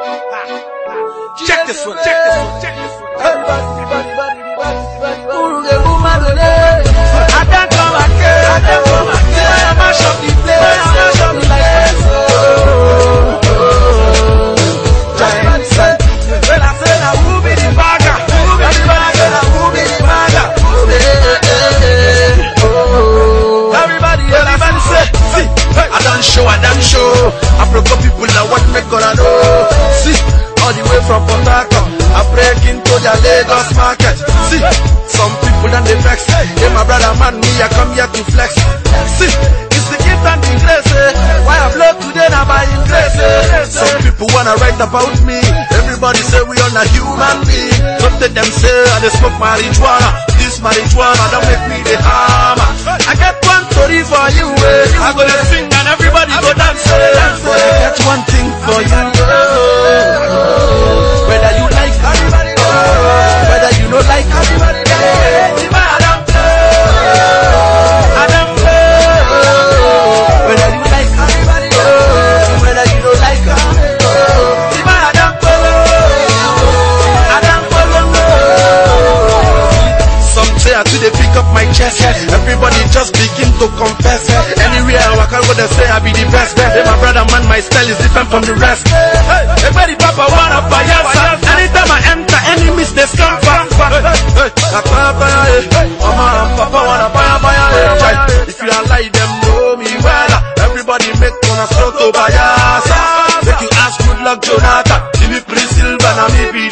Check this one, check this one, check this one. I don't come again. I don't come again. I mash up the place. I mash up the place. Oh, oh, oh. Giant set. When I say now, who be the bagger? Who be the bagger? Who be the bagger? Everybody, everybody say, see, I done show, I done show. I broke up people now what me gonna know. The Lagos market. See, some people done they vex. Hey, my brother man, me I come here to flex. See, it's the gift and the grace. Eh. Why I blow today now by His grace. Eh. Some people wanna write about me. Everybody say we on a human being. Some of them say I dey smoke marijuana. This marijuana don't make me the hammer. I get one story for you. Eh. I go to sing and everybody go dance. Eh. I one I do they pick up my chest. Everybody just begin to confess. Anywhere I walk, I go they say I be the best. Hey, my brother man, my style is different from the rest. Hey, everybody papa wanna payasa. Anytime I enter, enemies they scamper. Hey, mama and papa wanna. Hey, if you are lie, them know me well. Everybody make one stroke to bayasa. Make you ask Goodluck, Jonathan. Me Priscilla, now me be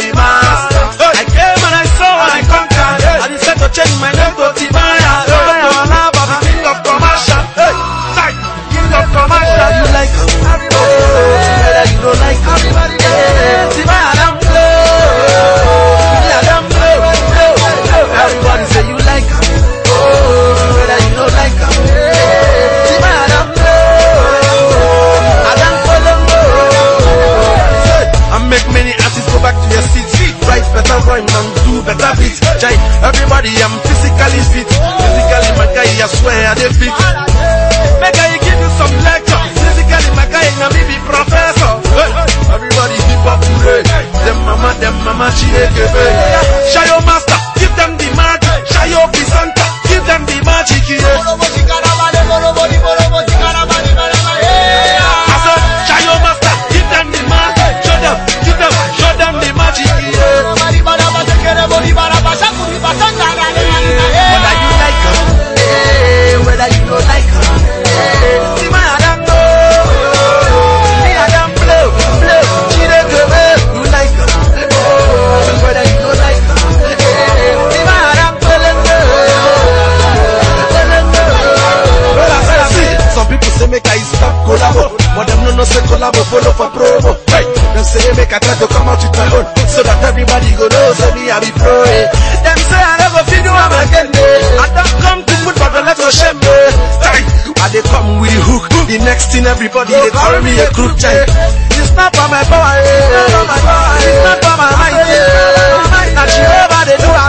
rhyme and do better beats. Jai, everybody, I'm physically fit. Follow for promo. Hey, them say make I try to come out with my own, so that everybody go know say me I be pro. Eh. Them say I never feel do am again. Eh. I don't come to put but let no shame. Eh. I dey come with the hook. The next thing everybody they call me a crook. Chai, it's not for my power. Eh. It's not for my might. Eh. She over they do am.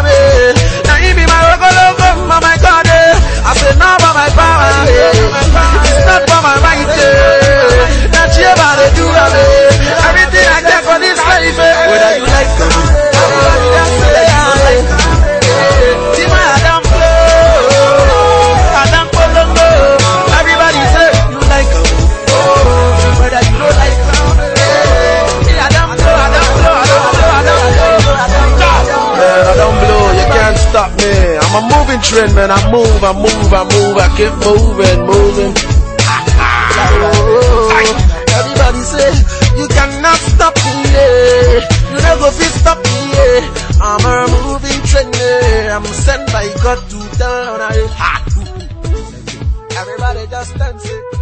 I'm a moving trend, man. I move, I move, I move. I keep moving, moving. Oh, everybody say, you cannot stop me, yeah. You never feel stop me, yeah. I'm a moving trend, yeah. I'm sent by God to down. Everybody just dancing.